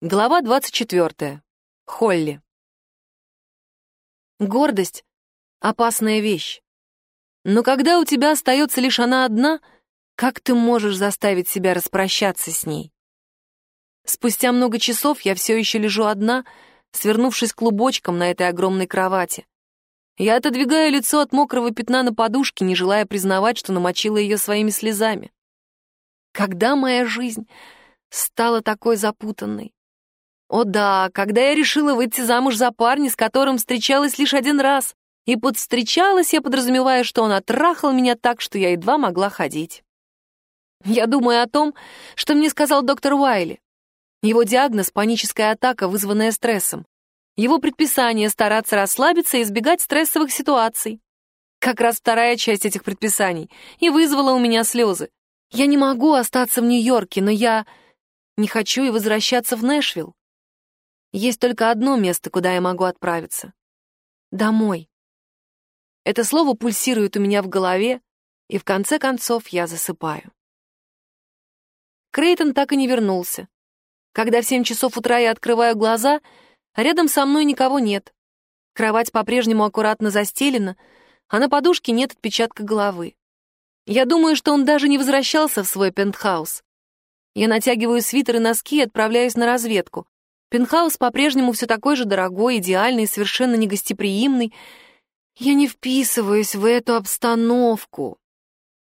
Глава 24. Холли. Гордость — опасная вещь. Но когда у тебя остается лишь она одна, как ты можешь заставить себя распрощаться с ней? Спустя много часов я все еще лежу одна, свернувшись клубочком на этой огромной кровати. Я отодвигаю лицо от мокрого пятна на подушке, не желая признавать, что намочила ее своими слезами. Когда моя жизнь стала такой запутанной? О да, когда я решила выйти замуж за парня, с которым встречалась лишь один раз, и подстречалась я, подразумевая, что он оттрахал меня так, что я едва могла ходить. Я думаю о том, что мне сказал доктор Уайли. Его диагноз — паническая атака, вызванная стрессом. Его предписание — стараться расслабиться и избегать стрессовых ситуаций. Как раз вторая часть этих предписаний и вызвала у меня слезы. Я не могу остаться в Нью-Йорке, но я не хочу и возвращаться в Нэшвилл. Есть только одно место, куда я могу отправиться. Домой. Это слово пульсирует у меня в голове, и в конце концов я засыпаю. Крейтон так и не вернулся. Когда в семь часов утра я открываю глаза, рядом со мной никого нет. Кровать по-прежнему аккуратно застелена, а на подушке нет отпечатка головы. Я думаю, что он даже не возвращался в свой пентхаус. Я натягиваю свитер и носки и отправляюсь на разведку. Пентхаус по-прежнему все такой же дорогой, идеальный, совершенно негостеприимный. Я не вписываюсь в эту обстановку.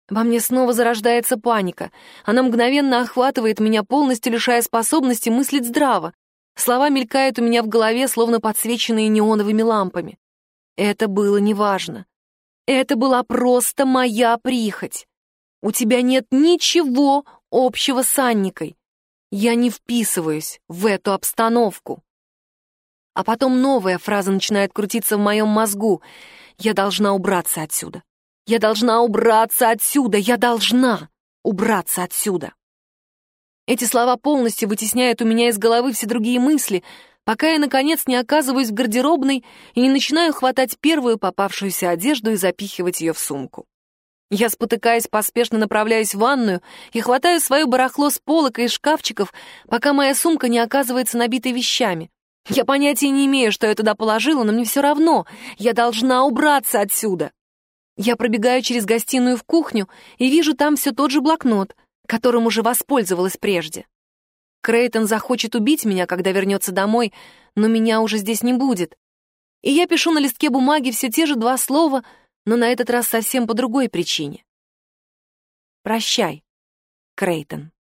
Во мне снова зарождается паника. Она мгновенно охватывает меня, полностью лишая способности мыслить здраво. Слова мелькают у меня в голове, словно подсвеченные неоновыми лампами. Это было неважно. Это была просто моя прихоть. У тебя нет ничего общего с Анникой. Я не вписываюсь в эту обстановку. А потом новая фраза начинает крутиться в моем мозгу. Я должна убраться отсюда. Я должна убраться отсюда. Я должна убраться отсюда. Эти слова полностью вытесняют у меня из головы все другие мысли, пока я, наконец, не оказываюсь в гардеробной и не начинаю хватать первую попавшуюся одежду и запихивать ее в сумку. Я, спотыкаясь, поспешно направляюсь в ванную и хватаю свое барахло с полок и шкафчиков, пока моя сумка не оказывается набитой вещами. Я понятия не имею, что я туда положила, но мне все равно. Я должна убраться отсюда. Я пробегаю через гостиную в кухню и вижу там все тот же блокнот, которым уже воспользовалась прежде. Крейтон захочет убить меня, когда вернется домой, но меня уже здесь не будет. И я пишу на листке бумаги все те же два слова — но на этот раз совсем по другой причине. Прощай, Крейтон.